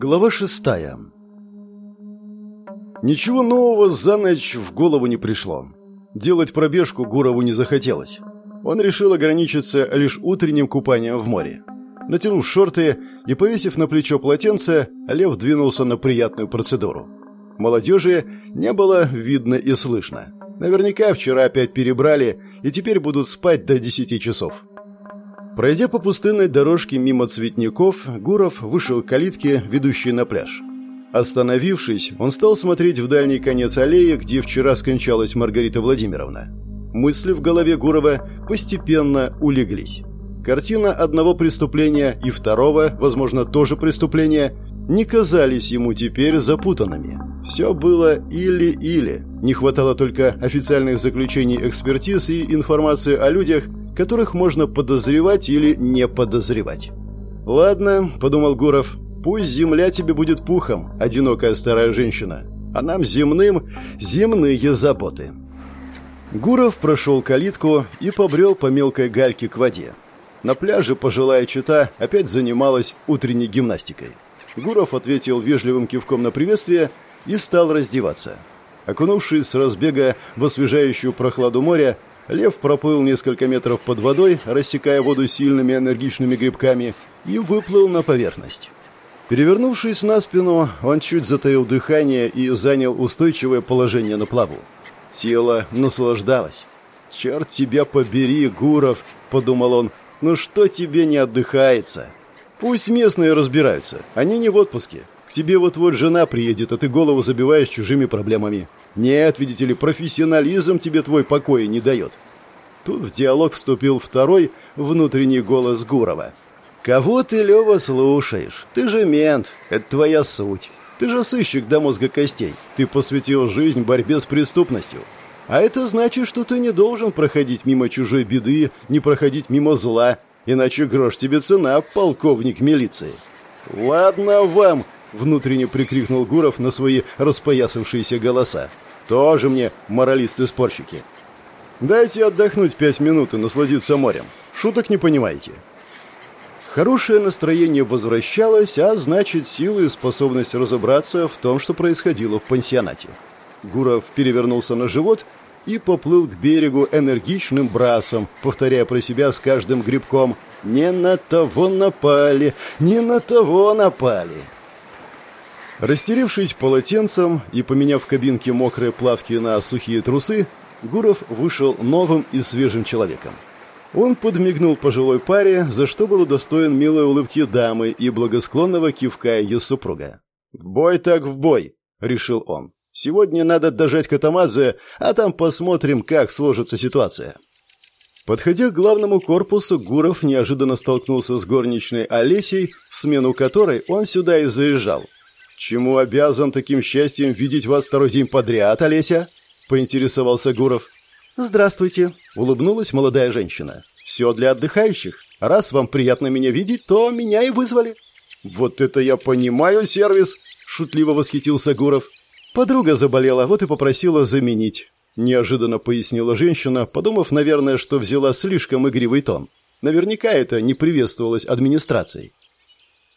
Глава шестая Ничего нового за ночь в голову не пришло. Делать пробежку Гурову не захотелось. Он решил ограничиться лишь утренним купанием в море. Натянув шорты и повесив на плечо полотенце, Лев двинулся на приятную процедуру. Молодежи не было видно и слышно. Наверняка вчера опять перебрали и теперь будут спать до десяти часов. Пройдя по пустынной дорожке мимо цветников, Гуров вышел к калитке, ведущей на пляж. Остановившись, он стал смотреть в дальний конец аллеи, где вчера скончалась Маргарита Владимировна. Мысли в голове Гурова постепенно улеглись. Картина одного преступления и второго, возможно, тоже преступления, не казались ему теперь запутанными. Все было или-или. Не хватало только официальных заключений экспертиз и информации о людях, которых можно подозревать или не подозревать. «Ладно», — подумал Гуров, — «пусть земля тебе будет пухом, одинокая старая женщина, а нам земным земные заботы». Гуров прошел калитку и побрел по мелкой гальке к воде. На пляже пожилая чита опять занималась утренней гимнастикой. Гуров ответил вежливым кивком на приветствие и стал раздеваться. Окунувшись с разбега в освежающую прохладу моря, Лев проплыл несколько метров под водой, рассекая воду сильными энергичными грибками, и выплыл на поверхность. Перевернувшись на спину, он чуть затаил дыхание и занял устойчивое положение на плаву. Тело наслаждалось. «Черт тебя побери, Гуров!» — подумал он. «Ну что тебе не отдыхается?» «Пусть местные разбираются. Они не в отпуске. К тебе вот-вот жена приедет, а ты голову забиваешь чужими проблемами. Нет, видите ли, профессионализм тебе твой покоя не дает. Тут в диалог вступил второй внутренний голос Гурова. «Кого ты, Лева, слушаешь? Ты же мент, это твоя суть. Ты же сыщик до мозга костей. Ты посвятил жизнь борьбе с преступностью. А это значит, что ты не должен проходить мимо чужой беды, не проходить мимо зла, иначе грош тебе цена, полковник милиции». «Ладно вам!» — внутренне прикрикнул Гуров на свои распоясавшиеся голоса. «Тоже мне моралисты-спорщики. Дайте отдохнуть пять минут и насладиться морем. Шуток не понимаете». Хорошее настроение возвращалось, а значит, силы и способность разобраться в том, что происходило в пансионате. Гуров перевернулся на живот и поплыл к берегу энергичным брасом, повторяя про себя с каждым грибком «Не на того напали, не на того напали». Растеревшись полотенцем и поменяв в кабинке мокрые плавки на сухие трусы, Гуров вышел новым и свежим человеком. Он подмигнул пожилой паре, за что был удостоен милой улыбки дамы и благосклонного кивка ее супруга. «В бой так в бой», — решил он. «Сегодня надо дожать Катамадзе, а там посмотрим, как сложится ситуация». Подходя к главному корпусу, Гуров неожиданно столкнулся с горничной Олесей, в смену которой он сюда и заезжал. «Чему обязан таким счастьем видеть вас второй день подряд, Олеся?» — поинтересовался Гуров. «Здравствуйте», — улыбнулась молодая женщина. «Все для отдыхающих. Раз вам приятно меня видеть, то меня и вызвали». «Вот это я понимаю сервис!» — шутливо восхитился Гуров. «Подруга заболела, вот и попросила заменить», — неожиданно пояснила женщина, подумав, наверное, что взяла слишком игривый тон. Наверняка это не приветствовалось администрацией.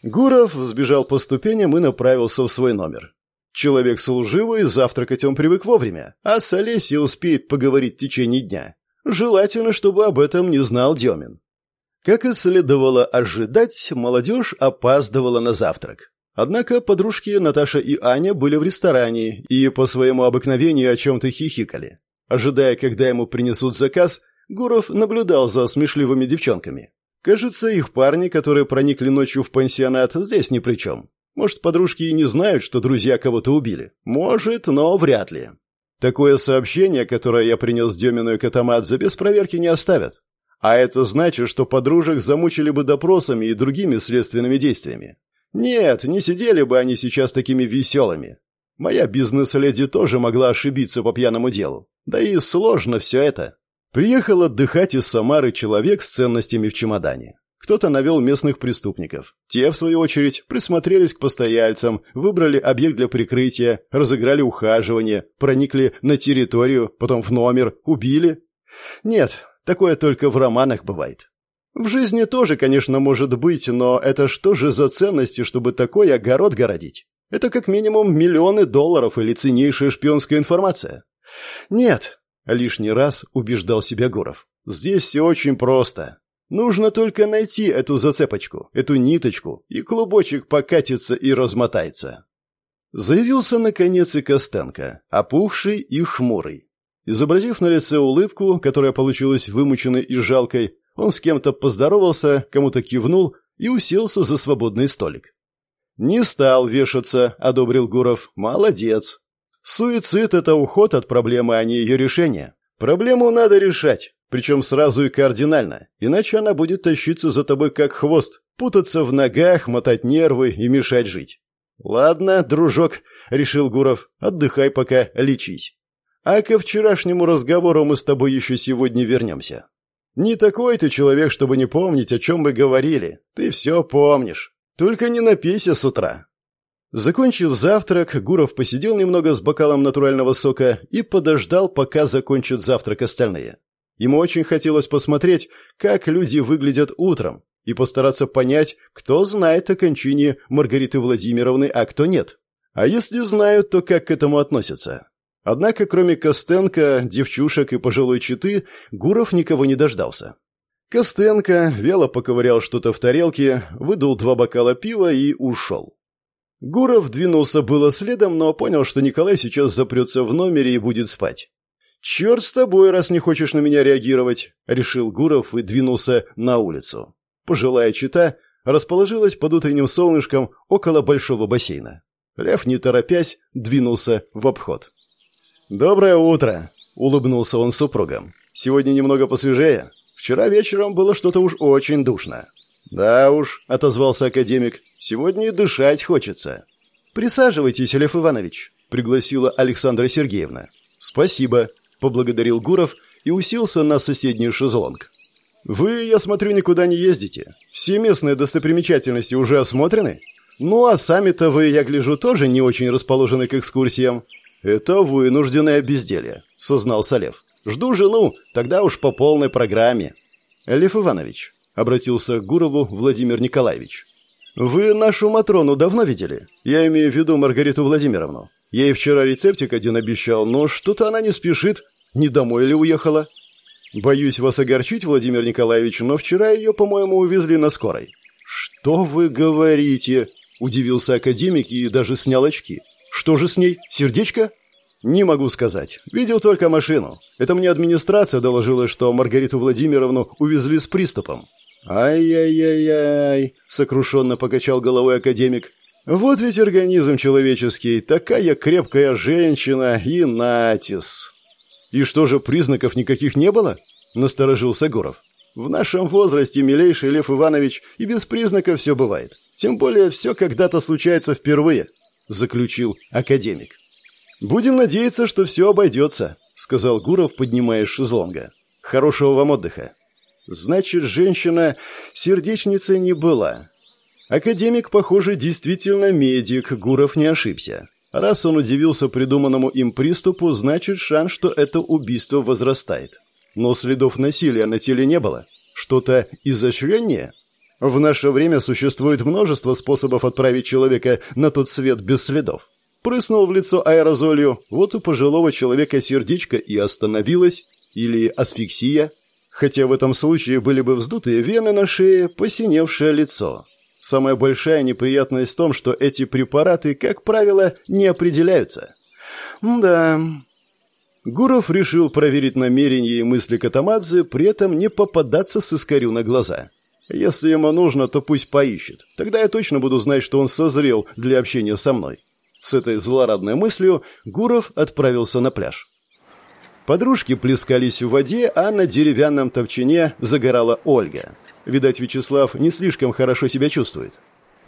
Гуров сбежал по ступеням и направился в свой номер. Человек служивый, завтракать он привык вовремя, а с Олесей успеет поговорить в течение дня. Желательно, чтобы об этом не знал Демин. Как и следовало ожидать, молодежь опаздывала на завтрак. Однако подружки Наташа и Аня были в ресторане и по своему обыкновению о чем-то хихикали. Ожидая, когда ему принесут заказ, Гуров наблюдал за смешливыми девчонками. Кажется, их парни, которые проникли ночью в пансионат, здесь ни при чем. Может, подружки и не знают, что друзья кого-то убили. Может, но вряд ли. Такое сообщение, которое я принес Демину и Катамадзе, без проверки не оставят. А это значит, что подружек замучили бы допросами и другими следственными действиями. Нет, не сидели бы они сейчас такими веселыми. Моя бизнес-леди тоже могла ошибиться по пьяному делу. Да и сложно все это. Приехал отдыхать из Самары человек с ценностями в чемодане. Кто-то навел местных преступников. Те, в свою очередь, присмотрелись к постояльцам, выбрали объект для прикрытия, разыграли ухаживание, проникли на территорию, потом в номер, убили. Нет, такое только в романах бывает. В жизни тоже, конечно, может быть, но это что же за ценности, чтобы такой огород городить? Это как минимум миллионы долларов или ценнейшая шпионская информация. Нет, лишний раз убеждал себя Гуров. Здесь все очень просто. Нужно только найти эту зацепочку, эту ниточку, и клубочек покатится и размотается. Заявился, наконец, и Костенко, опухший и хмурый. Изобразив на лице улыбку, которая получилась вымученной и жалкой, он с кем-то поздоровался, кому-то кивнул и уселся за свободный столик. «Не стал вешаться», — одобрил Гуров. «Молодец. Суицид — это уход от проблемы, а не ее решение. Проблему надо решать, причем сразу и кардинально, иначе она будет тащиться за тобой как хвост, путаться в ногах, мотать нервы и мешать жить. «Ладно, дружок», — решил Гуров, — «отдыхай пока, лечись. А ко вчерашнему разговору мы с тобой еще сегодня вернемся. Не такой ты человек, чтобы не помнить, о чем мы говорили. Ты все помнишь. Только не напейся с утра». Закончив завтрак, Гуров посидел немного с бокалом натурального сока и подождал, пока закончат завтрак остальные. Ему очень хотелось посмотреть, как люди выглядят утром, и постараться понять, кто знает о кончине Маргариты Владимировны, а кто нет. А если знают, то как к этому относятся? Однако, кроме Костенко, девчушек и пожилой читы, Гуров никого не дождался. Костенко вяло поковырял что-то в тарелке, выдул два бокала пива и ушел. Гуров двинулся было следом, но понял, что Николай сейчас запрется в номере и будет спать. «Черт с тобой, раз не хочешь на меня реагировать», — решил Гуров и двинулся на улицу. Пожилая чита расположилась под утренним солнышком около большого бассейна. Лев, не торопясь, двинулся в обход. «Доброе утро!» — улыбнулся он супругам. «Сегодня немного посвежее. Вчера вечером было что-то уж очень душно». «Да уж», — отозвался академик, — «сегодня и дышать хочется». «Присаживайтесь, Лев Иванович», — пригласила Александра Сергеевна. «Спасибо», — поблагодарил Гуров и уселся на соседний шезлонг. «Вы, я смотрю, никуда не ездите. Все местные достопримечательности уже осмотрены? Ну, а сами-то вы, я гляжу, тоже не очень расположены к экскурсиям. Это вынужденное безделье», — сознался Лев. «Жду жену, тогда уж по полной программе». «Лев Иванович», — обратился к Гурову Владимир Николаевич. «Вы нашу Матрону давно видели? Я имею в виду Маргариту Владимировну. Ей вчера рецептик один обещал, но что-то она не спешит. Не домой ли уехала?» Боюсь вас огорчить, Владимир Николаевич, но вчера ее, по-моему, увезли на скорой. Что вы говорите? Удивился академик и даже снял очки. Что же с ней? Сердечко? Не могу сказать. Видел только машину. Это мне администрация доложила, что Маргариту Владимировну увезли с приступом. Ай-яй-яй-яй, сокрушенно покачал головой академик. Вот ведь организм человеческий, такая крепкая женщина и натис. «И что же, признаков никаких не было?» – насторожился Гуров. «В нашем возрасте, милейший Лев Иванович, и без признаков все бывает. Тем более все когда-то случается впервые», – заключил академик. «Будем надеяться, что все обойдется», – сказал Гуров, поднимаясь с шезлонга. «Хорошего вам отдыха». «Значит, женщина сердечницей не была». Академик, похоже, действительно медик, Гуров не ошибся. Раз он удивился придуманному им приступу, значит шанс, что это убийство возрастает. Но следов насилия на теле не было. Что-то изощреннее? В наше время существует множество способов отправить человека на тот свет без следов. Прыснул в лицо аэрозолью, вот у пожилого человека сердечко и остановилось, или асфиксия, хотя в этом случае были бы вздутые вены на шее, посиневшее лицо. Самая большая неприятность в том, что эти препараты, как правило, не определяются. Да. Гуров решил проверить намерения и мысли Катамадзе, при этом не попадаться с искорю на глаза. Если ему нужно, то пусть поищет. Тогда я точно буду знать, что он созрел для общения со мной. С этой злорадной мыслью Гуров отправился на пляж. Подружки плескались в воде, а на деревянном топчине загорала Ольга. Видать, Вячеслав не слишком хорошо себя чувствует.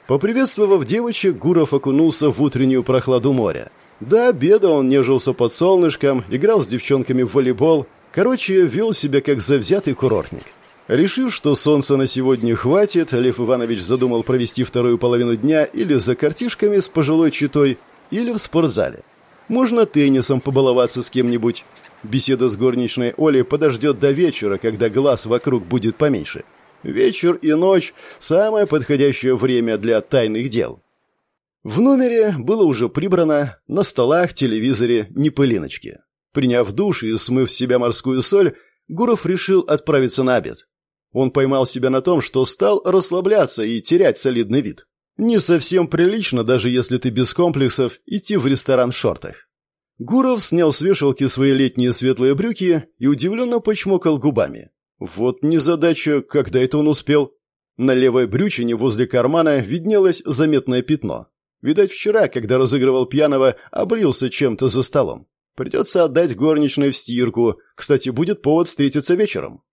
Поприветствовав девочек, Гуров окунулся в утреннюю прохладу моря. До обеда он нежился под солнышком, играл с девчонками в волейбол. Короче, вел себя как завзятый курортник. Решив, что солнца на сегодня хватит, Лев Иванович задумал провести вторую половину дня или за картишками с пожилой читой, или в спортзале. Можно теннисом побаловаться с кем-нибудь. Беседа с горничной Олей подождет до вечера, когда глаз вокруг будет поменьше. Вечер и ночь – самое подходящее время для тайных дел. В номере было уже прибрано, на столах, телевизоре, не пылиночки. Приняв душ и смыв с себя морскую соль, Гуров решил отправиться на обед. Он поймал себя на том, что стал расслабляться и терять солидный вид. Не совсем прилично, даже если ты без комплексов, идти в ресторан в шортах. Гуров снял с вешалки свои летние светлые брюки и удивленно почмокал губами. Вот незадача, когда это он успел. На левой брючине возле кармана виднелось заметное пятно. Видать, вчера, когда разыгрывал пьяного, облился чем-то за столом. Придется отдать горничной в стирку. Кстати, будет повод встретиться вечером.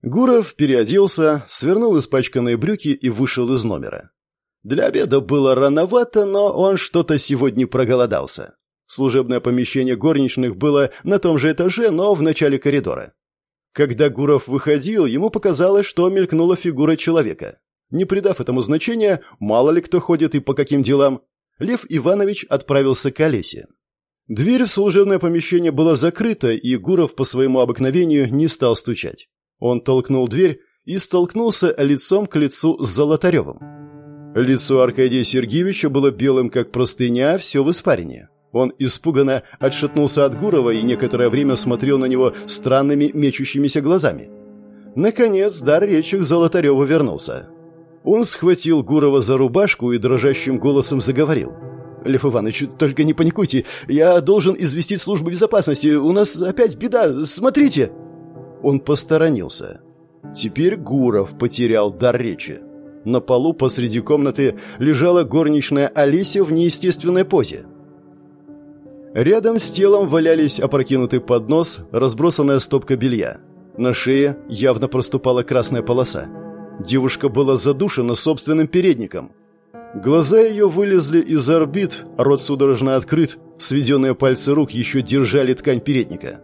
Гуров переоделся, свернул испачканные брюки и вышел из номера. Для обеда было рановато, но он что-то сегодня проголодался. Служебное помещение горничных было на том же этаже, но в начале коридора. Когда Гуров выходил, ему показалось, что мелькнула фигура человека. Не придав этому значения, мало ли кто ходит и по каким делам, Лев Иванович отправился к Олесе. Дверь в служебное помещение была закрыта, и Гуров по своему обыкновению не стал стучать. Он толкнул дверь и столкнулся лицом к лицу с Золотаревым. Лицо Аркадия Сергеевича было белым, как простыня, все в испарине. Он испуганно отшатнулся от Гурова и некоторое время смотрел на него странными мечущимися глазами. Наконец, дар речи к Золотареву вернулся. Он схватил Гурова за рубашку и дрожащим голосом заговорил. «Лев Иванович, только не паникуйте. Я должен известить службу безопасности. У нас опять беда. Смотрите!» Он посторонился. Теперь Гуров потерял дар речи. На полу посреди комнаты лежала горничная Олеся в неестественной позе. Рядом с телом валялись опрокинутый поднос, разбросанная стопка белья. На шее явно проступала красная полоса. Девушка была задушена собственным передником. Глаза ее вылезли из орбит, рот судорожно открыт, сведенные пальцы рук еще держали ткань передника.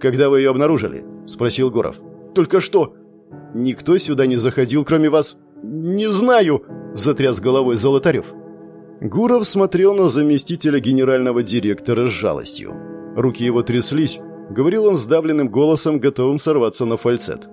«Когда вы ее обнаружили?» – спросил Гуров. «Только что». «Никто сюда не заходил, кроме вас?» «Не знаю», – затряс головой Золотарев. Гуров смотрел на заместителя генерального директора с жалостью. Руки его тряслись, говорил он сдавленным голосом, готовым сорваться на фальцет.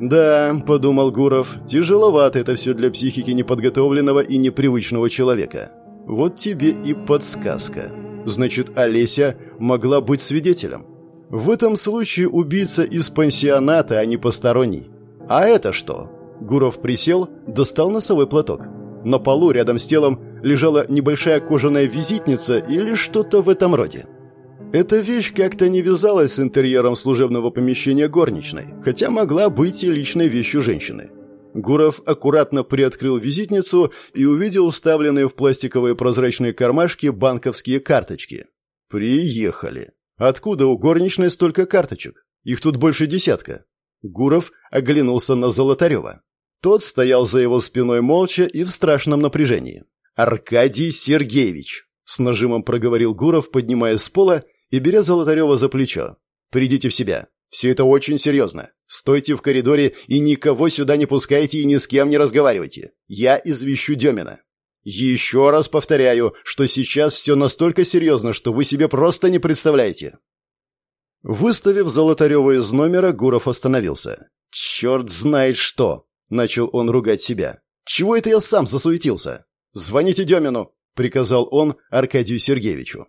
«Да», — подумал Гуров, — «тяжеловато это все для психики неподготовленного и непривычного человека. Вот тебе и подсказка. Значит, Олеся могла быть свидетелем. В этом случае убийца из пансионата, а не посторонний. А это что?» Гуров присел, достал носовой платок. На полу рядом с телом лежала небольшая кожаная визитница или что-то в этом роде. Эта вещь как-то не вязалась с интерьером служебного помещения горничной, хотя могла быть и личной вещью женщины. Гуров аккуратно приоткрыл визитницу и увидел вставленные в пластиковые прозрачные кармашки банковские карточки. Приехали. Откуда у горничной столько карточек? Их тут больше десятка. Гуров оглянулся на Золотарева. Тот стоял за его спиной молча и в страшном напряжении. «Аркадий Сергеевич!» — с нажимом проговорил Гуров, поднимаясь с пола и беря Золотарева за плечо. «Придите в себя. Все это очень серьезно. Стойте в коридоре и никого сюда не пускайте и ни с кем не разговаривайте. Я извещу Демина. Еще раз повторяю, что сейчас все настолько серьезно, что вы себе просто не представляете». Выставив Золотарева из номера, Гуров остановился. «Черт знает что!» — начал он ругать себя. «Чего это я сам засуетился? «Звоните Демину!» — приказал он Аркадию Сергеевичу.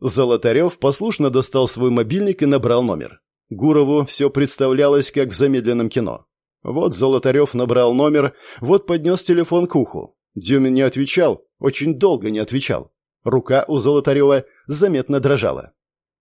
Золотарев послушно достал свой мобильник и набрал номер. Гурову все представлялось, как в замедленном кино. Вот Золотарев набрал номер, вот поднес телефон к уху. Демин не отвечал, очень долго не отвечал. Рука у Золотарева заметно дрожала.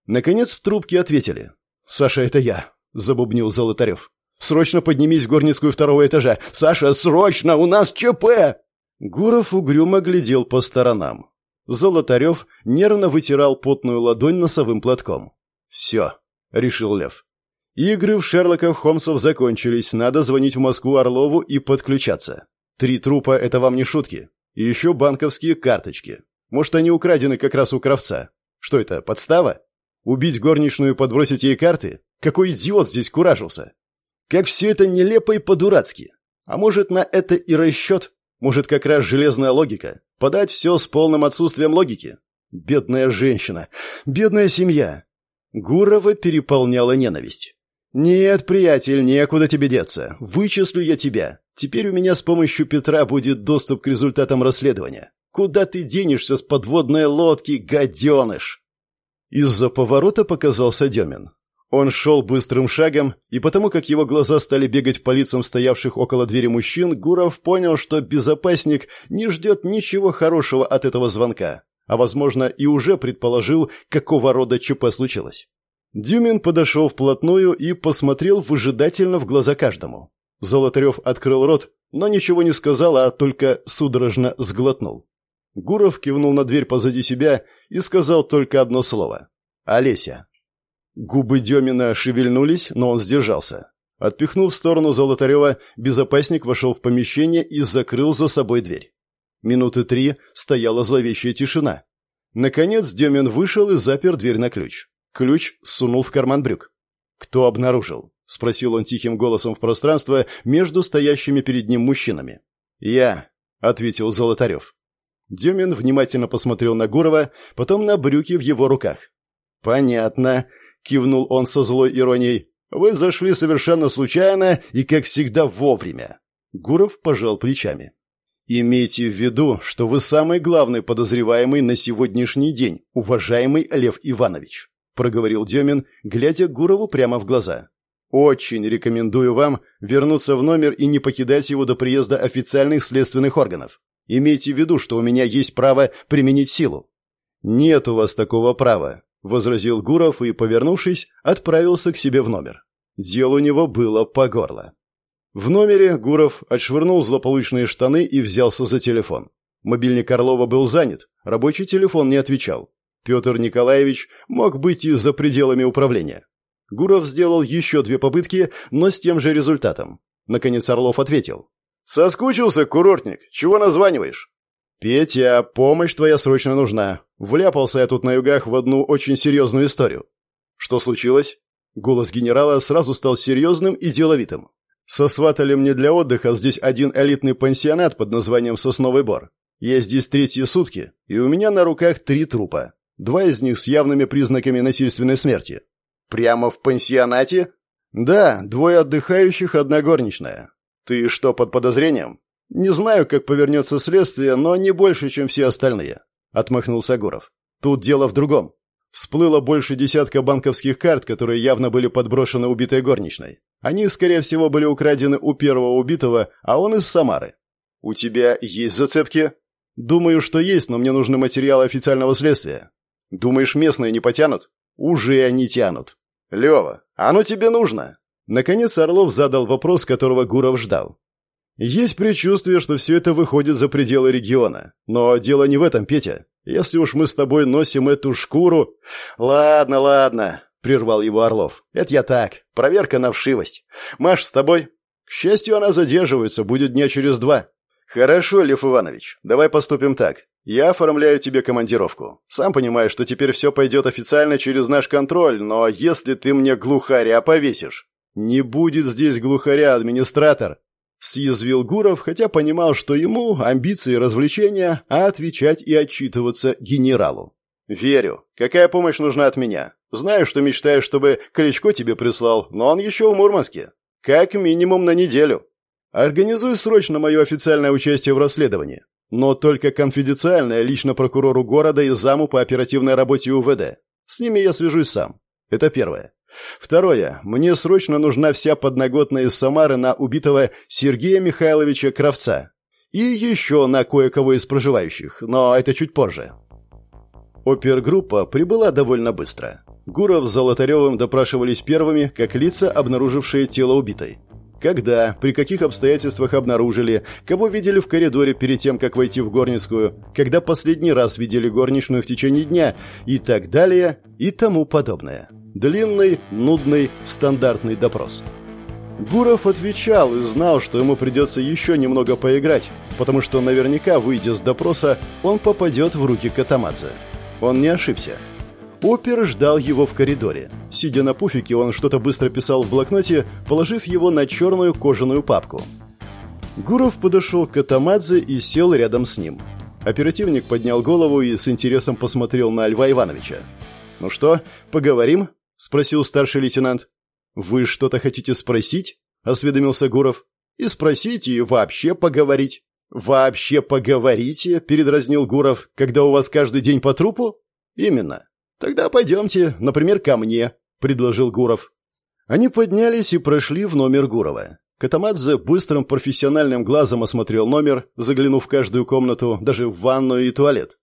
Наконец в трубке ответили. «Саша, это я», — забубнил Золотарев. «Срочно поднимись в горницкую второго этажа! Саша, срочно! У нас ЧП!» Гуров угрюмо глядел по сторонам. Золотарев нервно вытирал потную ладонь носовым платком. «Все», — решил Лев. «Игры в Шерлоков Холмсов закончились, надо звонить в Москву Орлову и подключаться. Три трупа — это вам не шутки. И еще банковские карточки. Может, они украдены как раз у кровца. Что это, подстава? Убить горничную и подбросить ей карты? Какой идиот здесь куражился? Как все это нелепо и по-дурацки. А может, на это и расчет?» Может, как раз железная логика? Подать все с полным отсутствием логики? Бедная женщина. Бедная семья. Гурова переполняла ненависть. «Нет, приятель, некуда тебе деться. Вычислю я тебя. Теперь у меня с помощью Петра будет доступ к результатам расследования. Куда ты денешься с подводной лодки, гаденыш?» Из-за поворота показался Демин. Он шел быстрым шагом, и потому как его глаза стали бегать по лицам стоявших около двери мужчин, Гуров понял, что безопасник не ждет ничего хорошего от этого звонка, а, возможно, и уже предположил, какого рода ЧП случилось. Дюмин подошел вплотную и посмотрел выжидательно в глаза каждому. Золотарев открыл рот, но ничего не сказал, а только судорожно сглотнул. Гуров кивнул на дверь позади себя и сказал только одно слово. «Олеся». Губы Демина шевельнулись, но он сдержался. Отпихнув в сторону Золотарева, безопасник вошел в помещение и закрыл за собой дверь. Минуты три стояла зловещая тишина. Наконец Демин вышел и запер дверь на ключ. Ключ сунул в карман брюк. «Кто обнаружил?» — спросил он тихим голосом в пространство между стоящими перед ним мужчинами. «Я», — ответил Золотарев. Демин внимательно посмотрел на Гурова, потом на брюки в его руках. «Понятно», — кивнул он со злой иронией. «Вы зашли совершенно случайно и, как всегда, вовремя». Гуров пожал плечами. «Имейте в виду, что вы самый главный подозреваемый на сегодняшний день, уважаемый Лев Иванович», — проговорил Демин, глядя Гурову прямо в глаза. «Очень рекомендую вам вернуться в номер и не покидать его до приезда официальных следственных органов. Имейте в виду, что у меня есть право применить силу». «Нет у вас такого права», — возразил Гуров и, повернувшись, отправился к себе в номер. Дело у него было по горло. В номере Гуров отшвырнул злополучные штаны и взялся за телефон. Мобильник Орлова был занят, рабочий телефон не отвечал. Петр Николаевич мог быть и за пределами управления. Гуров сделал еще две попытки, но с тем же результатом. Наконец Орлов ответил. «Соскучился, курортник? Чего названиваешь?» «Петя, помощь твоя срочно нужна. Вляпался я тут на югах в одну очень серьезную историю». «Что случилось?» Голос генерала сразу стал серьезным и деловитым. «Сосватали мне для отдыха здесь один элитный пансионат под названием «Сосновый бор». Я здесь третьи сутки, и у меня на руках три трупа. Два из них с явными признаками насильственной смерти». «Прямо в пансионате?» «Да, двое отдыхающих, одна горничная. «Ты что, под подозрением?» «Не знаю, как повернется следствие, но не больше, чем все остальные», — отмахнулся Гуров. «Тут дело в другом. Всплыло больше десятка банковских карт, которые явно были подброшены убитой горничной. Они, скорее всего, были украдены у первого убитого, а он из Самары. У тебя есть зацепки? Думаю, что есть, но мне нужны материалы официального следствия. Думаешь, местные не потянут? Уже они тянут. Лева, оно тебе нужно. Наконец Орлов задал вопрос, которого Гуров ждал. «Есть предчувствие, что все это выходит за пределы региона. Но дело не в этом, Петя. Если уж мы с тобой носим эту шкуру...» «Ладно, ладно», — прервал его Орлов. «Это я так. Проверка на вшивость. Маш с тобой?» «К счастью, она задерживается. Будет дня через два». «Хорошо, Лев Иванович. Давай поступим так. Я оформляю тебе командировку. Сам понимаешь, что теперь все пойдет официально через наш контроль, но если ты мне глухаря повесишь, «Не будет здесь глухаря, администратор!» Съязвил Гуров, хотя понимал, что ему амбиции и развлечения, а отвечать и отчитываться генералу. «Верю. Какая помощь нужна от меня? Знаю, что мечтаешь, чтобы Кличко тебе прислал, но он еще в Мурманске. Как минимум на неделю. Организуй срочно мое официальное участие в расследовании. Но только конфиденциальное лично прокурору города и заму по оперативной работе УВД. С ними я свяжусь сам. Это первое. Второе. Мне срочно нужна вся подноготная из Самары на убитого Сергея Михайловича Кравца. И еще на кое-кого из проживающих, но это чуть позже. Опергруппа прибыла довольно быстро. Гуров с Золотаревым допрашивались первыми, как лица, обнаружившие тело убитой. Когда, при каких обстоятельствах обнаружили, кого видели в коридоре перед тем, как войти в горницкую, когда последний раз видели горничную в течение дня и так далее и тому подобное. Длинный, нудный, стандартный допрос. Гуров отвечал и знал, что ему придется еще немного поиграть, потому что наверняка, выйдя с допроса, он попадет в руки Катамадзе. Он не ошибся. Опер ждал его в коридоре. Сидя на пуфике, он что-то быстро писал в блокноте, положив его на черную кожаную папку. Гуров подошел к Катамадзе и сел рядом с ним. Оперативник поднял голову и с интересом посмотрел на Льва Ивановича. «Ну что, поговорим?» — спросил старший лейтенант. «Вы что-то хотите спросить?» — осведомился Гуров. И спросить, и вообще поговорить. «Вообще поговорите?» – передразнил Гуров. «Когда у вас каждый день по трупу?» «Именно. Тогда пойдемте, например, ко мне», – предложил Гуров. Они поднялись и прошли в номер Гурова. Катамадзе быстрым профессиональным глазом осмотрел номер, заглянув в каждую комнату, даже в ванную и туалет.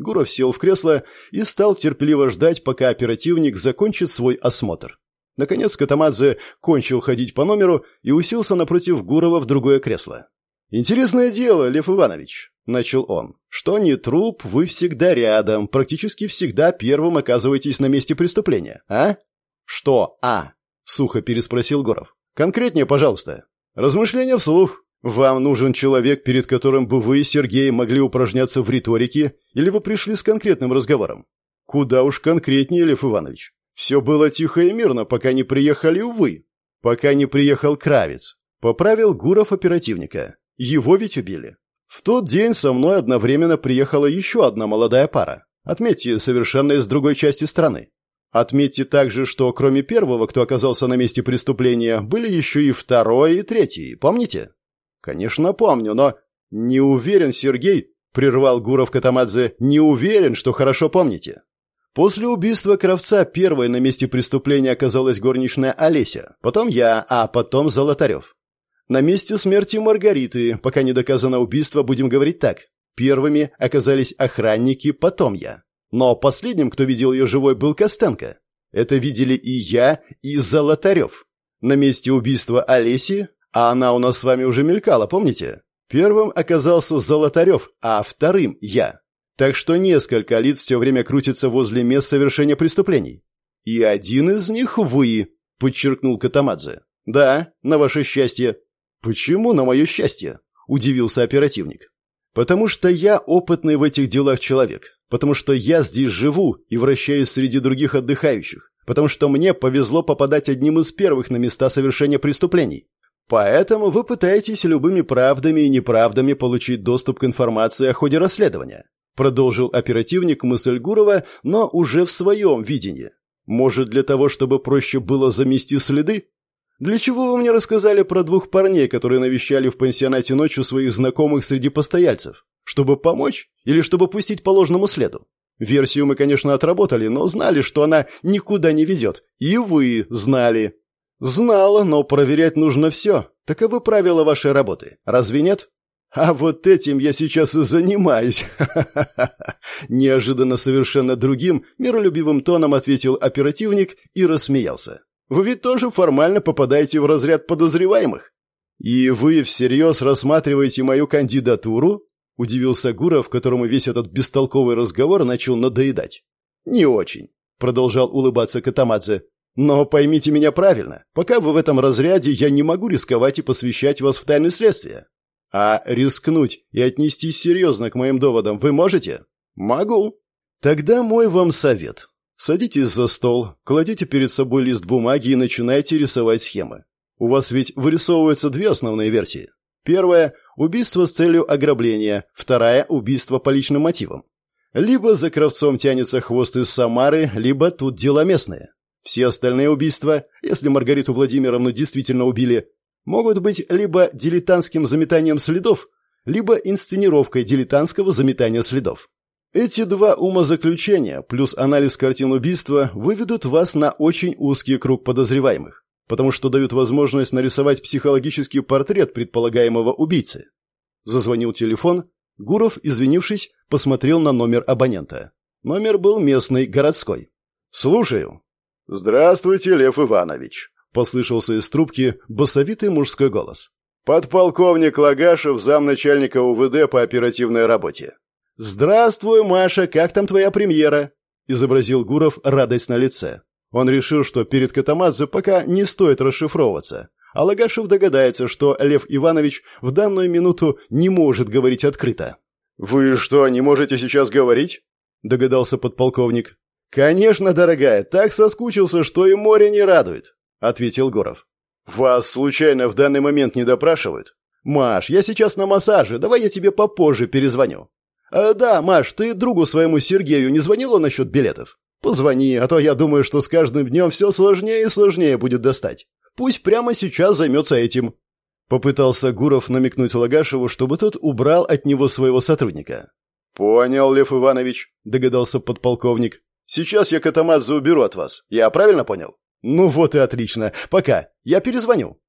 Гуров сел в кресло и стал терпеливо ждать, пока оперативник закончит свой осмотр. Наконец Катамадзе кончил ходить по номеру и уселся напротив Гурова в другое кресло. «Интересное дело, Лев Иванович», — начал он, — «что не труп, вы всегда рядом, практически всегда первым оказываетесь на месте преступления, а?» «Что «а»?» — сухо переспросил Гуров. «Конкретнее, пожалуйста». «Размышления вслух. Вам нужен человек, перед которым бы вы, Сергей, могли упражняться в риторике, или вы пришли с конкретным разговором?» «Куда уж конкретнее, Лев Иванович. Все было тихо и мирно, пока не приехали вы. Пока не приехал Кравец. Поправил Гуров оперативника. Его ведь убили. В тот день со мной одновременно приехала еще одна молодая пара. Отметьте, совершенно из другой части страны. Отметьте также, что кроме первого, кто оказался на месте преступления, были еще и второй и третий, помните? Конечно, помню, но... Не уверен, Сергей, прервал Гуров Катамадзе, не уверен, что хорошо помните. После убийства Кравца первой на месте преступления оказалась горничная Олеся, потом я, а потом Золотарев. На месте смерти Маргариты, пока не доказано убийство, будем говорить так. Первыми оказались охранники, потом я. Но последним, кто видел ее живой, был Костенко. Это видели и я, и Золотарев. На месте убийства Олеси, а она у нас с вами уже мелькала, помните? Первым оказался Золотарев, а вторым – я. Так что несколько лиц все время крутится возле мест совершения преступлений. И один из них вы, подчеркнул Катамадзе. Да, на ваше счастье. «Почему, на мое счастье?» – удивился оперативник. «Потому что я опытный в этих делах человек. Потому что я здесь живу и вращаюсь среди других отдыхающих. Потому что мне повезло попадать одним из первых на места совершения преступлений. Поэтому вы пытаетесь любыми правдами и неправдами получить доступ к информации о ходе расследования», – продолжил оперативник мысль Гурова, но уже в своем видении. «Может, для того, чтобы проще было замести следы?» Для чего вы мне рассказали про двух парней, которые навещали в пансионате ночью своих знакомых среди постояльцев? Чтобы помочь или чтобы пустить по ложному следу? Версию мы, конечно, отработали, но знали, что она никуда не ведет. И вы знали. Знала, но проверять нужно все. Таковы правила вашей работы. Разве нет? А вот этим я сейчас и занимаюсь. Неожиданно совершенно другим, миролюбивым тоном ответил оперативник и рассмеялся. Вы ведь тоже формально попадаете в разряд подозреваемых. И вы всерьез рассматриваете мою кандидатуру? Удивился Гуров, которому весь этот бестолковый разговор начал надоедать. Не очень, продолжал улыбаться Катамадзе. Но поймите меня правильно. Пока вы в этом разряде, я не могу рисковать и посвящать вас в тайны следствия. А рискнуть и отнестись серьезно к моим доводам вы можете? Могу. Тогда мой вам совет. Садитесь за стол, кладите перед собой лист бумаги и начинайте рисовать схемы. У вас ведь вырисовываются две основные версии. Первая – убийство с целью ограбления, вторая – убийство по личным мотивам. Либо за кровцом тянется хвост из Самары, либо тут дела местные. Все остальные убийства, если Маргариту Владимировну действительно убили, могут быть либо дилетантским заметанием следов, либо инсценировкой дилетантского заметания следов. Эти два умозаключения плюс анализ картин убийства выведут вас на очень узкий круг подозреваемых, потому что дают возможность нарисовать психологический портрет предполагаемого убийцы. Зазвонил телефон, Гуров, извинившись, посмотрел на номер абонента. Номер был местный, городской. «Слушаю». «Здравствуйте, Лев Иванович», — послышался из трубки басовитый мужской голос. «Подполковник Лагашев, замначальника УВД по оперативной работе. «Здравствуй, Маша, как там твоя премьера?» – изобразил Гуров радость на лице. Он решил, что перед Катамадзе пока не стоит расшифровываться, а Лагашев догадается, что Лев Иванович в данную минуту не может говорить открыто. «Вы что, не можете сейчас говорить?» – догадался подполковник. «Конечно, дорогая, так соскучился, что и море не радует», – ответил Гуров. «Вас, случайно, в данный момент не допрашивают?» «Маш, я сейчас на массаже, давай я тебе попозже перезвоню». «А, «Да, Маш, ты другу своему Сергею не звонила насчет билетов?» «Позвони, а то я думаю, что с каждым днем все сложнее и сложнее будет достать. Пусть прямо сейчас займется этим». Попытался Гуров намекнуть Лагашеву, чтобы тот убрал от него своего сотрудника. «Понял, Лев Иванович», — догадался подполковник. «Сейчас я Катамадзе уберу от вас. Я правильно понял?» «Ну вот и отлично. Пока. Я перезвоню».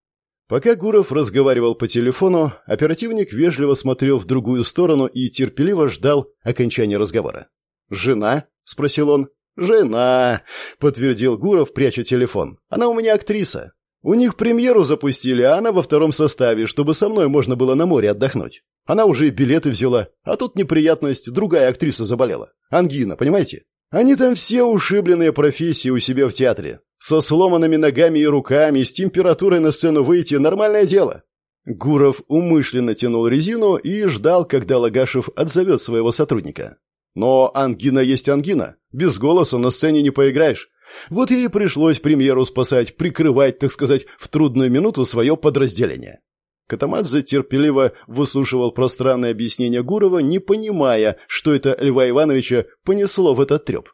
Пока Гуров разговаривал по телефону, оперативник вежливо смотрел в другую сторону и терпеливо ждал окончания разговора. «Жена?» — спросил он. «Жена», — подтвердил Гуров, пряча телефон. «Она у меня актриса. У них премьеру запустили, а она во втором составе, чтобы со мной можно было на море отдохнуть. Она уже и билеты взяла, а тут неприятность, другая актриса заболела. Ангина, понимаете? Они там все ушибленные профессии у себя в театре. Со сломанными ногами и руками, с температурой на сцену выйти – нормальное дело. Гуров умышленно тянул резину и ждал, когда Лагашев отзовет своего сотрудника. Но ангина есть ангина. Без голоса на сцене не поиграешь. Вот ей пришлось премьеру спасать, прикрывать, так сказать, в трудную минуту свое подразделение. Катамадзе терпеливо выслушивал пространное объяснение Гурова, не понимая, что это Льва Ивановича понесло в этот треп.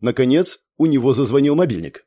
Наконец, у него зазвонил мобильник.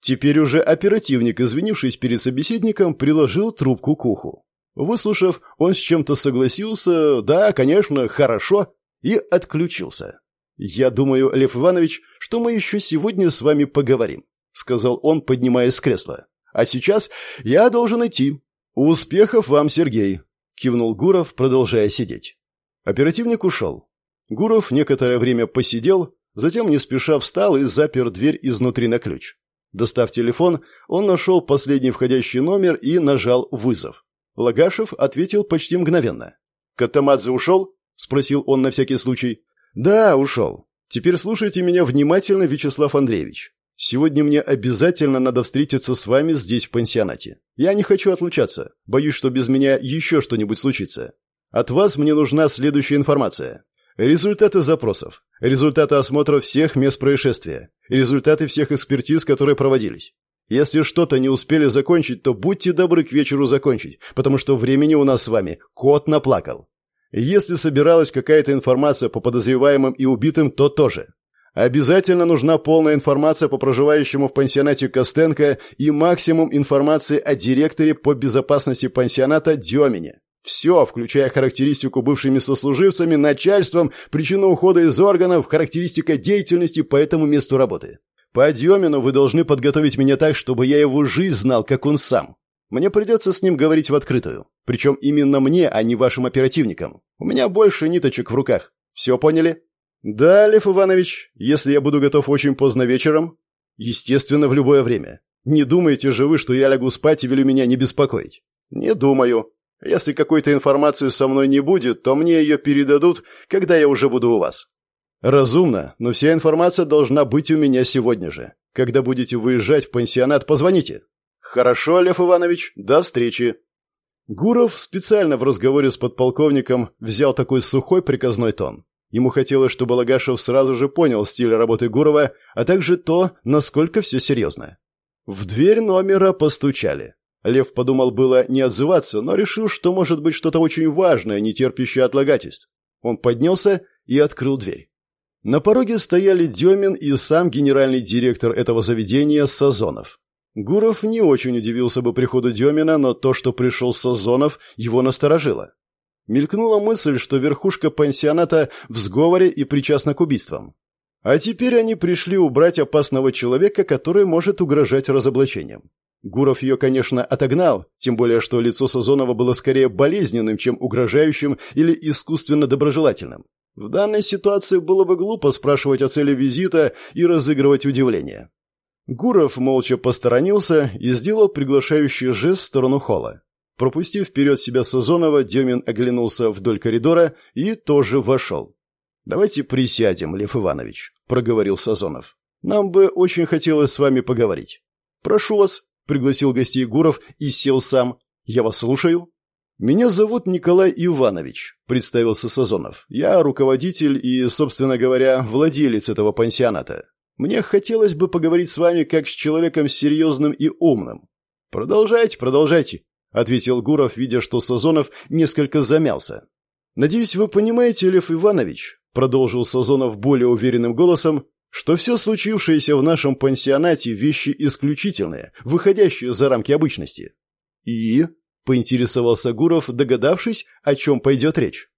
Теперь уже оперативник, извинившись перед собеседником, приложил трубку к уху. Выслушав, он с чем-то согласился, да, конечно, хорошо, и отключился. «Я думаю, Лев Иванович, что мы еще сегодня с вами поговорим», — сказал он, поднимаясь с кресла. «А сейчас я должен идти. «Успехов вам, Сергей!» — кивнул Гуров, продолжая сидеть. Оперативник ушел. Гуров некоторое время посидел, затем не спеша встал и запер дверь изнутри на ключ. Достав телефон, он нашел последний входящий номер и нажал вызов. Лагашев ответил почти мгновенно. «Катамадзе ушел?» — спросил он на всякий случай. «Да, ушел. Теперь слушайте меня внимательно, Вячеслав Андреевич. Сегодня мне обязательно надо встретиться с вами здесь, в пансионате. Я не хочу отлучаться. Боюсь, что без меня еще что-нибудь случится. От вас мне нужна следующая информация. Результаты запросов, результаты осмотра всех мест происшествия, результаты всех экспертиз, которые проводились. Если что-то не успели закончить, то будьте добры к вечеру закончить, потому что времени у нас с вами кот наплакал. Если собиралась какая-то информация по подозреваемым и убитым, то тоже. Обязательно нужна полная информация по проживающему в пансионате Костенко и максимум информации о директоре по безопасности пансионата Демине. Все, включая характеристику бывшими сослуживцами, начальством, причину ухода из органов, характеристика деятельности по этому месту работы. По Демину вы должны подготовить меня так, чтобы я его жизнь знал, как он сам. Мне придется с ним говорить в открытую. Причем именно мне, а не вашим оперативникам. У меня больше ниточек в руках. Все поняли? «Да, Лев Иванович, если я буду готов очень поздно вечером?» «Естественно, в любое время. Не думаете же вы, что я лягу спать и велю меня не беспокоить?» «Не думаю. Если какой-то информации со мной не будет, то мне ее передадут, когда я уже буду у вас». «Разумно, но вся информация должна быть у меня сегодня же. Когда будете выезжать в пансионат, позвоните». «Хорошо, Лев Иванович, до встречи». Гуров специально в разговоре с подполковником взял такой сухой приказной тон. Ему хотелось, чтобы Лагашев сразу же понял стиль работы Гурова, а также то, насколько все серьезно. В дверь номера постучали. Лев подумал было не отзываться, но решил, что может быть что-то очень важное, не терпящее отлагательств. Он поднялся и открыл дверь. На пороге стояли Демин и сам генеральный директор этого заведения Сазонов. Гуров не очень удивился бы приходу Демина, но то, что пришел Сазонов, его насторожило. Мелькнула мысль, что верхушка пансионата в сговоре и причастна к убийствам. А теперь они пришли убрать опасного человека, который может угрожать разоблачением. Гуров ее, конечно, отогнал, тем более, что лицо Сазонова было скорее болезненным, чем угрожающим или искусственно доброжелательным. В данной ситуации было бы глупо спрашивать о цели визита и разыгрывать удивление. Гуров молча посторонился и сделал приглашающий жест в сторону холла. Пропустив вперед себя Сазонова, Демин оглянулся вдоль коридора и тоже вошел. «Давайте присядем, Лев Иванович», — проговорил Сазонов. «Нам бы очень хотелось с вами поговорить». «Прошу вас», — пригласил гостей Гуров и сел сам. «Я вас слушаю». «Меня зовут Николай Иванович», — представился Сазонов. «Я руководитель и, собственно говоря, владелец этого пансионата. Мне хотелось бы поговорить с вами как с человеком серьезным и умным». «Продолжайте, продолжайте», — ответил Гуров, видя, что Сазонов несколько замялся. «Надеюсь, вы понимаете, Лев Иванович», — продолжил Сазонов более уверенным голосом, «что все случившееся в нашем пансионате — вещи исключительные, выходящие за рамки обычности». «И?» — поинтересовался Гуров, догадавшись, о чем пойдет речь.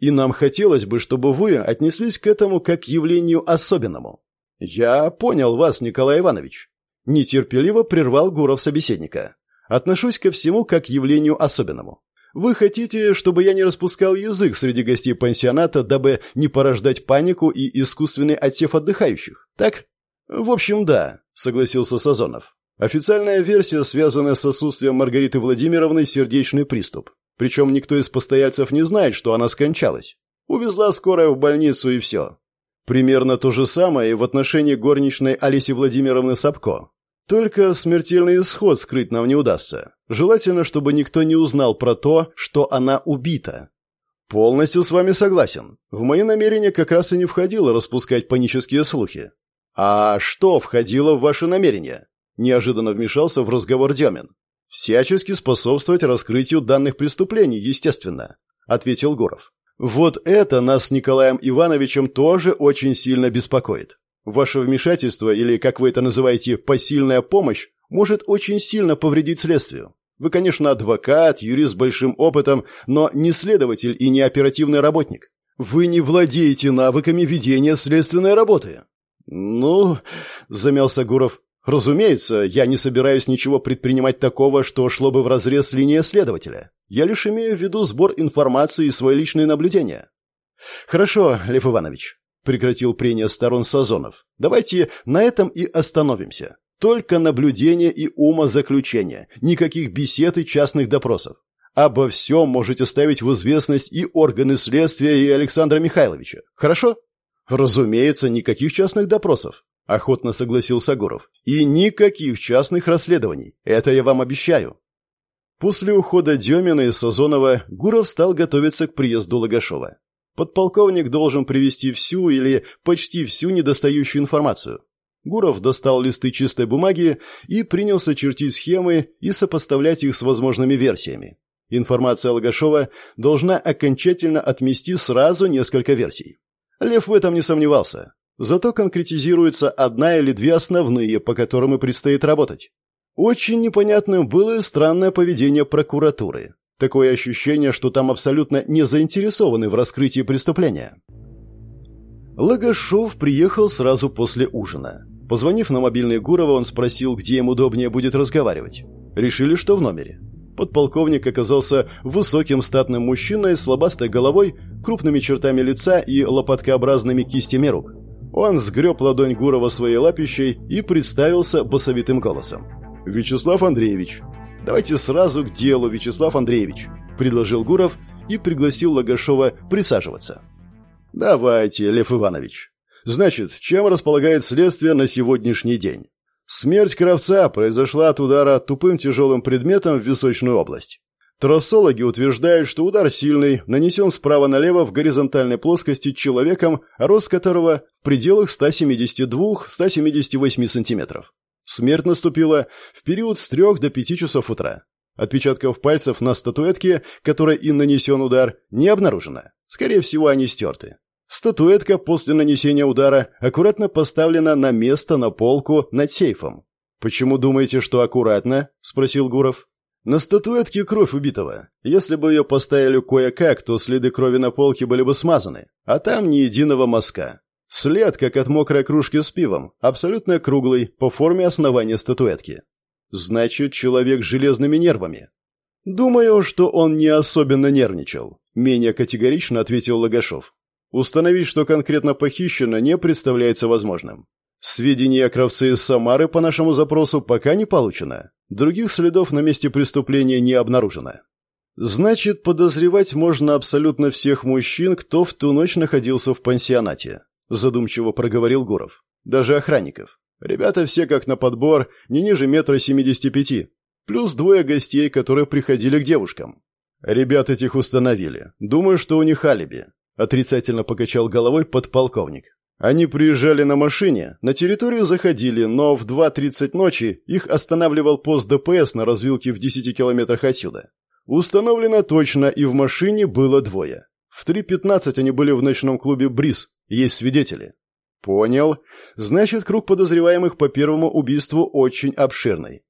«И нам хотелось бы, чтобы вы отнеслись к этому как к явлению особенному». «Я понял вас, Николай Иванович», — нетерпеливо прервал Гуров собеседника. «Отношусь ко всему как к явлению особенному. Вы хотите, чтобы я не распускал язык среди гостей пансионата, дабы не порождать панику и искусственный отсев отдыхающих, так? В общем, да, согласился Сазонов. Официальная версия, связанная с отсутствием Маргариты Владимировны, сердечный приступ. Причем никто из постояльцев не знает, что она скончалась. Увезла скорая в больницу и все. Примерно то же самое и в отношении горничной Алиси Владимировны Сапко. Только смертельный исход скрыть нам не удастся. Желательно, чтобы никто не узнал про то, что она убита. Полностью с вами согласен. В мои намерения как раз и не входило распускать панические слухи. А что входило в ваши намерения? Неожиданно вмешался в разговор Демин. Всячески способствовать раскрытию данных преступлений, естественно, ответил Гуров. Вот это нас с Николаем Ивановичем тоже очень сильно беспокоит. Ваше вмешательство, или, как вы это называете, посильная помощь, может очень сильно повредить следствию. Вы, конечно, адвокат, юрист с большим опытом, но не следователь и не оперативный работник. Вы не владеете навыками ведения следственной работы. Ну, замялся Гуров. Разумеется, я не собираюсь ничего предпринимать такого, что шло бы вразрез с линией следователя. Я лишь имею в виду сбор информации и свои личные наблюдения. Хорошо, Лев Иванович, прекратил прения сторон Сазонов. Давайте на этом и остановимся. Только наблюдение и умозаключение, никаких бесед и частных допросов. Обо всем можете ставить в известность и органы следствия, и Александра Михайловича. Хорошо? Разумеется, никаких частных допросов, охотно согласился Гуров. И никаких частных расследований. Это я вам обещаю. После ухода Демина и Сазонова Гуров стал готовиться к приезду Лагашова. Подполковник должен привести всю или почти всю недостающую информацию. Гуров достал листы чистой бумаги и принялся чертить схемы и сопоставлять их с возможными версиями. Информация Лагашова должна окончательно отмести сразу несколько версий. Лев в этом не сомневался. Зато конкретизируется одна или две основные, по которым и предстоит работать. Очень непонятным было странное поведение прокуратуры. Такое ощущение, что там абсолютно не заинтересованы в раскрытии преступления. Лагашов приехал сразу после ужина. Позвонив на мобильный Гурова, он спросил, где им удобнее будет разговаривать. Решили, что в номере. Подполковник оказался высоким статным мужчиной с лобастой головой, крупными чертами лица и лопаткообразными кистями рук. Он сгреб ладонь Гурова своей лапищей и представился басовитым голосом. «Вячеслав Андреевич, «Давайте сразу к делу, Вячеслав Андреевич», – предложил Гуров и пригласил Лагашова присаживаться. «Давайте, Лев Иванович. Значит, чем располагает следствие на сегодняшний день? Смерть Кравца произошла от удара тупым тяжелым предметом в височную область. Трассологи утверждают, что удар сильный, нанесен справа налево в горизонтальной плоскости человеком, рост которого в пределах 172-178 сантиметров. Смерть наступила в период с трех до пяти часов утра. Отпечатков пальцев на статуэтке, которой и нанесен удар, не обнаружено. Скорее всего, они стерты. Статуэтка после нанесения удара аккуратно поставлена на место на полку над сейфом. «Почему думаете, что аккуратно?» – спросил Гуров. «На статуэтке кровь убитого. Если бы ее поставили кое-как, то следы крови на полке были бы смазаны, а там ни единого мазка. След, как от мокрой кружки с пивом, абсолютно круглый, по форме основания статуэтки. Значит, человек с железными нервами. Думаю, что он не особенно нервничал, менее категорично ответил Лагашов. Установить, что конкретно похищено, не представляется возможным. Сведения о кровце из Самары по нашему запросу пока не получено. Других следов на месте преступления не обнаружено. Значит, подозревать можно абсолютно всех мужчин, кто в ту ночь находился в пансионате задумчиво проговорил Гуров. Даже охранников. Ребята все как на подбор, не ниже метра семидесяти пяти. Плюс двое гостей, которые приходили к девушкам. Ребят этих установили. Думаю, что у них алиби. Отрицательно покачал головой подполковник. Они приезжали на машине, на территорию заходили, но в 2.30 ночи их останавливал пост ДПС на развилке в 10 километрах отсюда. Установлено точно, и в машине было двое. В 3.15 они были в ночном клубе «Бриз», есть свидетели. Понял. Значит, круг подозреваемых по первому убийству очень обширный.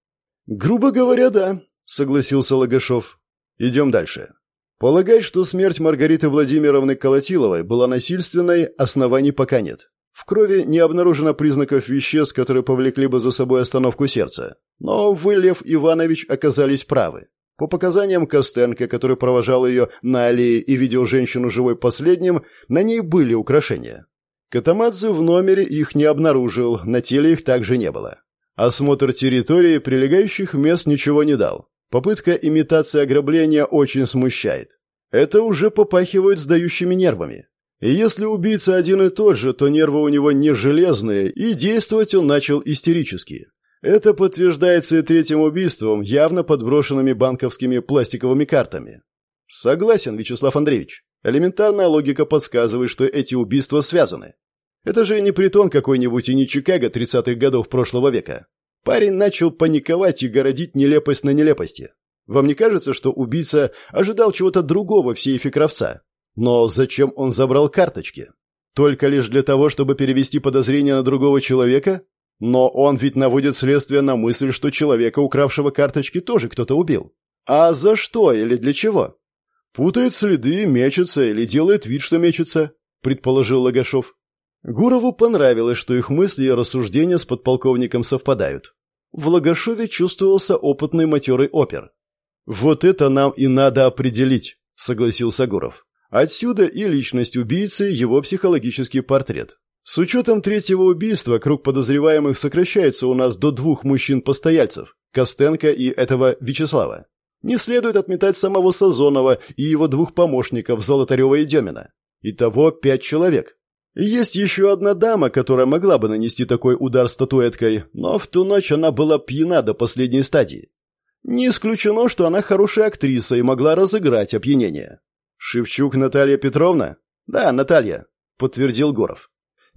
Грубо говоря, да, согласился Лагашов. Идем дальше. Полагать, что смерть Маргариты Владимировны Колотиловой была насильственной, оснований пока нет. В крови не обнаружено признаков веществ, которые повлекли бы за собой остановку сердца. Но вы, Лев Иванович, оказались правы. По показаниям Костенко, который провожал ее на аллее и видел женщину живой последним, на ней были украшения. Катамадзе в номере их не обнаружил, на теле их также не было. Осмотр территории прилегающих мест ничего не дал. Попытка имитации ограбления очень смущает. Это уже попахивает сдающими нервами. И если убийца один и тот же, то нервы у него не железные, и действовать он начал истерически. Это подтверждается и третьим убийством, явно подброшенными банковскими пластиковыми картами. Согласен, Вячеслав Андреевич. Элементарная логика подсказывает, что эти убийства связаны. Это же не притон какой-нибудь и не Чикаго 30-х годов прошлого века. Парень начал паниковать и городить нелепость на нелепости. Вам не кажется, что убийца ожидал чего-то другого в сейфе Кравца? Но зачем он забрал карточки? Только лишь для того, чтобы перевести подозрение на другого человека? Но он ведь наводит следствие на мысль, что человека, укравшего карточки, тоже кто-то убил. А за что или для чего? Путает следы, мечется или делает вид, что мечется, предположил Лагашов. Гурову понравилось, что их мысли и рассуждения с подполковником совпадают. В Лагашове чувствовался опытный матерый опер. «Вот это нам и надо определить», — согласился Гуров. «Отсюда и личность убийцы, его психологический портрет. С учетом третьего убийства круг подозреваемых сокращается у нас до двух мужчин-постояльцев, Костенко и этого Вячеслава. Не следует отметать самого Сазонова и его двух помощников, Золотарева и Демина. Итого пять человек. Есть еще одна дама, которая могла бы нанести такой удар статуэткой, но в ту ночь она была пьяна до последней стадии. Не исключено, что она хорошая актриса и могла разыграть опьянение. Шевчук Наталья Петровна? Да, Наталья, подтвердил Горов.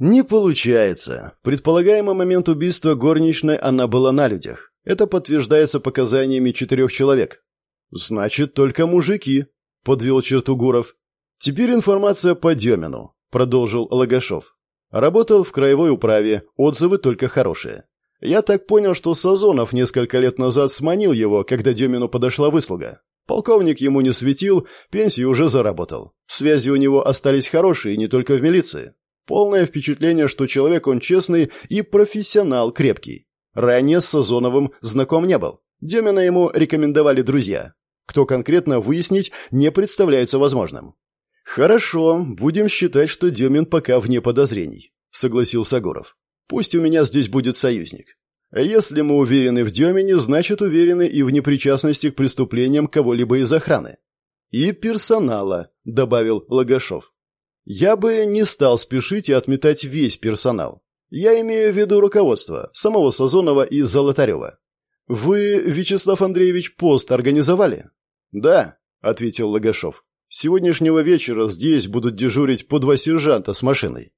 Не получается. В предполагаемый момент убийства горничной она была на людях. Это подтверждается показаниями четырех человек. Значит, только мужики, подвел черту Гуров. Теперь информация по Демину, продолжил Лагашов. Работал в краевой управе, отзывы только хорошие. Я так понял, что Сазонов несколько лет назад сманил его, когда Демину подошла выслуга. Полковник ему не светил, пенсию уже заработал. Связи у него остались хорошие, не только в милиции. Полное впечатление, что человек он честный и профессионал крепкий. Ранее с Сазоновым знаком не был. Демина ему рекомендовали друзья. Кто конкретно выяснить не представляется возможным. «Хорошо, будем считать, что Демин пока вне подозрений», — согласился Гуров. Пусть у меня здесь будет союзник. Если мы уверены в Демине, значит уверены и в непричастности к преступлениям кого-либо из охраны. И персонала, добавил Лагашов. Я бы не стал спешить и отметать весь персонал. Я имею в виду руководство, самого Сазонова и Золотарева. Вы, Вячеслав Андреевич, пост организовали? Да, ответил Лагашов. С сегодняшнего вечера здесь будут дежурить по два сержанта с машиной.